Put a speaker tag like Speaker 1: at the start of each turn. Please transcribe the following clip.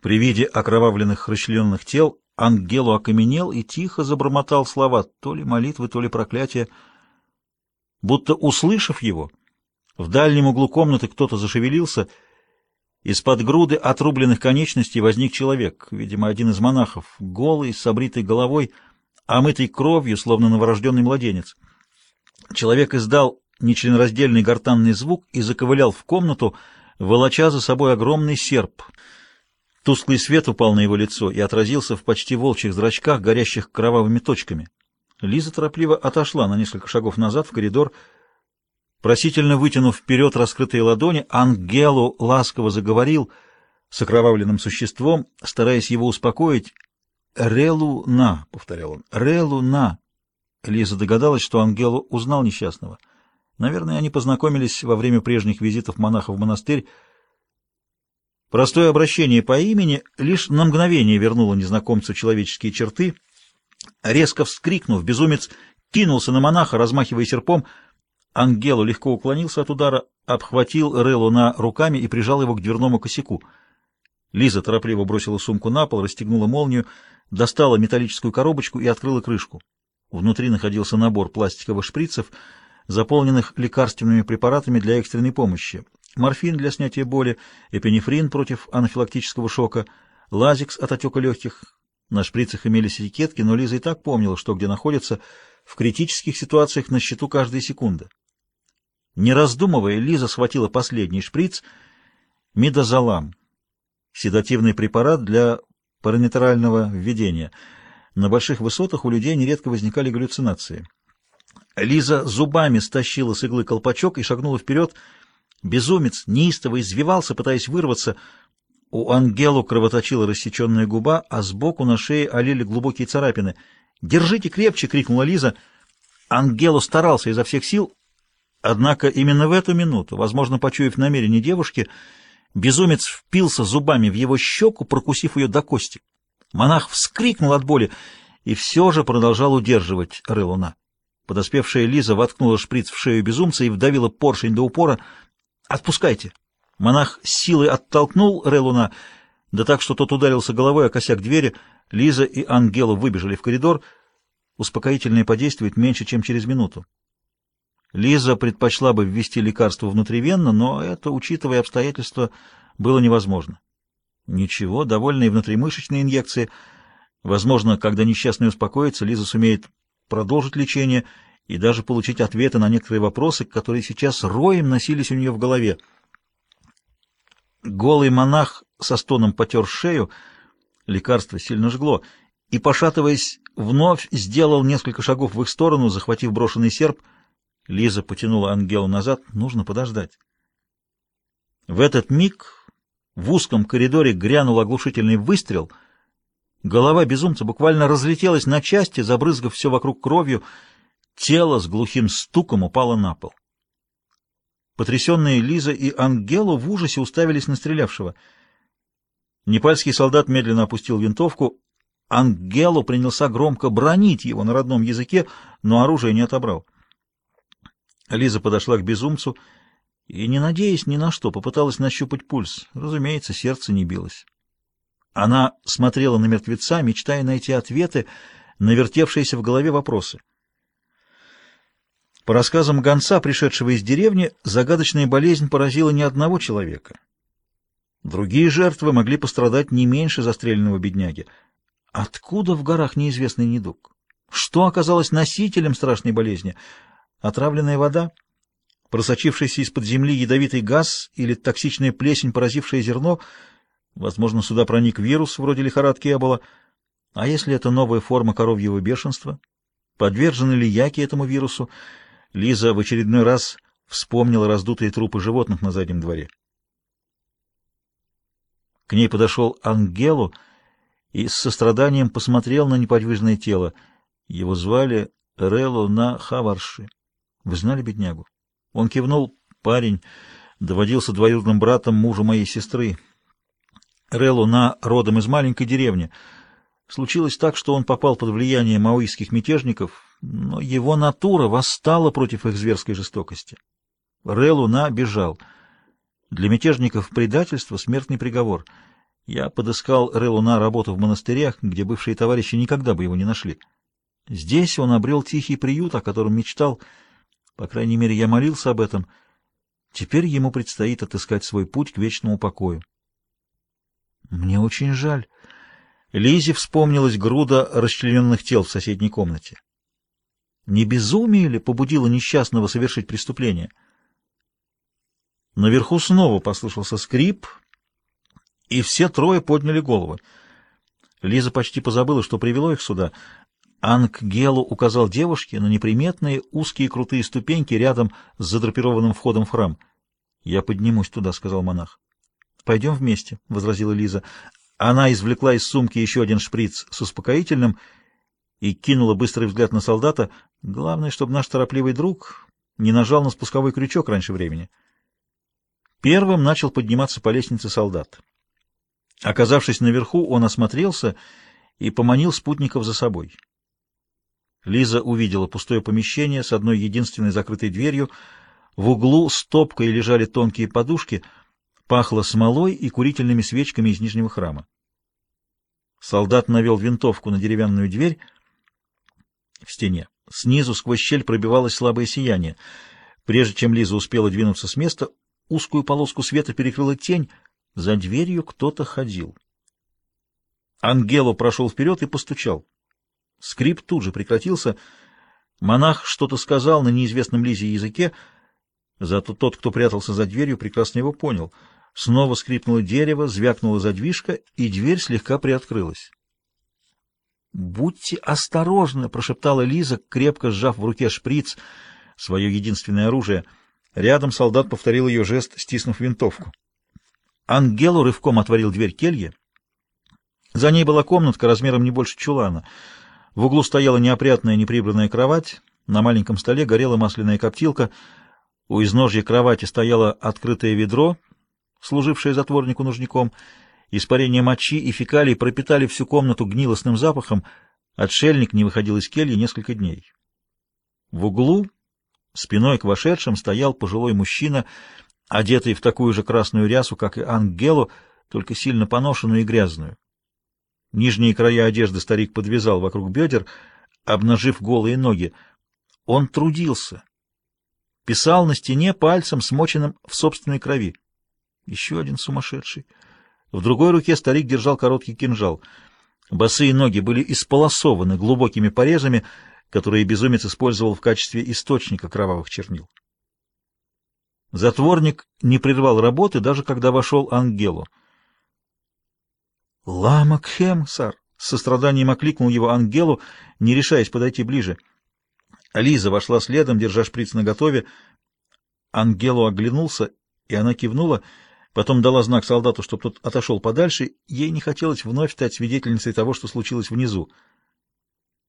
Speaker 1: При виде окровавленных расчлененных тел Ангелу окаменел и тихо забормотал слова, то ли молитвы, то ли проклятия. Будто услышав его, в дальнем углу комнаты кто-то зашевелился. Из-под груды отрубленных конечностей возник человек, видимо, один из монахов, голый, с обритой головой, омытый кровью, словно новорожденный младенец. Человек издал нечленораздельный гортанный звук и заковылял в комнату, волоча за собой огромный серп. Тусклый свет упал на его лицо и отразился в почти волчьих зрачках, горящих кровавыми точками. Лиза торопливо отошла на несколько шагов назад в коридор, просительно вытянув вперед раскрытые ладони, Ангелу ласково заговорил с окровавленным существом, стараясь его успокоить. «Релу-на», — повторял он, — «релу-на». Лиза догадалась, что Ангелу узнал несчастного. Наверное, они познакомились во время прежних визитов монахов в монастырь. Простое обращение по имени лишь на мгновение вернуло незнакомцу человеческие черты. Резко вскрикнув, безумец кинулся на монаха, размахивая серпом. Ангелу легко уклонился от удара, обхватил Релу на руками и прижал его к дверному косяку. Лиза торопливо бросила сумку на пол, расстегнула молнию, достала металлическую коробочку и открыла крышку. Внутри находился набор пластиковых шприцев — заполненных лекарственными препаратами для экстренной помощи. Морфин для снятия боли, эпинефрин против анафилактического шока, лазикс от отека легких. На шприцах имелись этикетки, но Лиза и так помнила, что где находится, в критических ситуациях на счету каждая секунда. Не раздумывая, Лиза схватила последний шприц — мидозолам, седативный препарат для паранетрального введения. На больших высотах у людей нередко возникали галлюцинации. Лиза зубами стащила с иглы колпачок и шагнула вперед. Безумец неистово извивался, пытаясь вырваться. У Ангелу кровоточила рассеченная губа, а сбоку на шее олели глубокие царапины. «Держите крепче!» — крикнула Лиза. Ангелу старался изо всех сил, однако именно в эту минуту, возможно, почуяв намерение девушки, безумец впился зубами в его щеку, прокусив ее до кости. Монах вскрикнул от боли и все же продолжал удерживать Релуна. Подоспевшая Лиза воткнула шприц в шею безумца и вдавила поршень до упора. «Отпускайте!» Монах с силой оттолкнул Релуна, да так, что тот ударился головой о косяк двери. Лиза и Ангела выбежали в коридор. Успокоительное подействует меньше, чем через минуту. Лиза предпочла бы ввести лекарство внутривенно, но это, учитывая обстоятельства, было невозможно. Ничего, довольно и внутримышечные инъекции. Возможно, когда несчастный успокоится, Лиза сумеет продолжить лечение и даже получить ответы на некоторые вопросы, которые сейчас роем носились у нее в голове. Голый монах со стоном потер шею, лекарство сильно жгло, и, пошатываясь, вновь сделал несколько шагов в их сторону, захватив брошенный серп. Лиза потянула Ангелу назад. Нужно подождать. В этот миг в узком коридоре грянул оглушительный выстрел — Голова безумца буквально разлетелась на части, забрызгав все вокруг кровью. Тело с глухим стуком упало на пол. Потрясенные Лиза и Ангело в ужасе уставились на стрелявшего. Непальский солдат медленно опустил винтовку. Ангело принялся громко бронить его на родном языке, но оружие не отобрал. Лиза подошла к безумцу и, не надеясь ни на что, попыталась нащупать пульс. Разумеется, сердце не билось. Она смотрела на мертвеца, мечтая найти ответы на вертевшиеся в голове вопросы. По рассказам гонца, пришедшего из деревни, загадочная болезнь поразила не одного человека. Другие жертвы могли пострадать не меньше застреленного бедняги. Откуда в горах неизвестный недуг? Что оказалось носителем страшной болезни? Отравленная вода? Просочившийся из-под земли ядовитый газ или токсичная плесень, поразившая зерно — Возможно, сюда проник вирус вроде лихорадки Эбола. А если это новая форма коровьего бешенства? Подвержены ли яки этому вирусу? Лиза в очередной раз вспомнила раздутые трупы животных на заднем дворе. К ней подошел Ангелу и с состраданием посмотрел на неподвижное тело. Его звали Рело на Хаварши. Вы знали беднягу? Он кивнул. Парень доводился двоюродным братом мужа моей сестры. Релуна родом из маленькой деревни. Случилось так, что он попал под влияние маоистских мятежников, но его натура восстала против их зверской жестокости. Релуна бежал. Для мятежников предательство — смертный приговор. Я подыскал Релу на работу в монастырях, где бывшие товарищи никогда бы его не нашли. Здесь он обрел тихий приют, о котором мечтал. По крайней мере, я молился об этом. Теперь ему предстоит отыскать свой путь к вечному покою. Мне очень жаль. Лизе вспомнилась груда расчлененных тел в соседней комнате. Не безумие ли побудило несчастного совершить преступление? Наверху снова послышался скрип, и все трое подняли головы. Лиза почти позабыла, что привело их сюда. Ангелу указал девушке на неприметные узкие крутые ступеньки рядом с задрапированным входом в храм. «Я поднимусь туда», — сказал монах. «Пойдем вместе», — возразила Лиза. Она извлекла из сумки еще один шприц с успокоительным и кинула быстрый взгляд на солдата. Главное, чтобы наш торопливый друг не нажал на спусковой крючок раньше времени. Первым начал подниматься по лестнице солдат. Оказавшись наверху, он осмотрелся и поманил спутников за собой. Лиза увидела пустое помещение с одной единственной закрытой дверью. В углу стопкой лежали тонкие подушки, пахло смолой и курительными свечками из нижнего храма. Солдат навел винтовку на деревянную дверь в стене. Снизу сквозь щель пробивалось слабое сияние. Прежде чем Лиза успела двинуться с места, узкую полоску света перекрыла тень. За дверью кто-то ходил. Ангело прошел вперед и постучал. Скрип тут же прекратился. Монах что-то сказал на неизвестном Лизе языке, зато тот, кто прятался за дверью, прекрасно его понял. Снова скрипнуло дерево, звякнула задвижка, и дверь слегка приоткрылась. «Будьте осторожны!» — прошептала Лиза, крепко сжав в руке шприц, свое единственное оружие. Рядом солдат повторил ее жест, стиснув винтовку. Ангелу рывком отворил дверь кельи. За ней была комнатка размером не больше чулана — в углу стояла неопрятная неприбранная кровать, на маленьком столе горела масляная коптилка, у изножья кровати стояло открытое ведро, служившее затворнику нужником, испарение мочи и фекалий пропитали всю комнату гнилостным запахом, отшельник не выходил из кельи несколько дней. В углу, спиной к вошедшим, стоял пожилой мужчина, одетый в такую же красную рясу, как и Ангелу, только сильно поношенную и грязную. Нижние края одежды старик подвязал вокруг бедер, обнажив голые ноги. Он трудился. Писал на стене пальцем, смоченным в собственной крови. Еще один сумасшедший. В другой руке старик держал короткий кинжал. Босые ноги были исполосованы глубокими порезами, которые безумец использовал в качестве источника кровавых чернил. Затворник не прервал работы, даже когда вошел Ангелу. «Лама Кхем, сар!» — с состраданием окликнул его Ангелу, не решаясь подойти ближе. Лиза вошла следом, держа шприц наготове. Ангелу оглянулся, и она кивнула, потом дала знак солдату, чтобы тот отошел подальше. Ей не хотелось вновь стать свидетельницей того, что случилось внизу.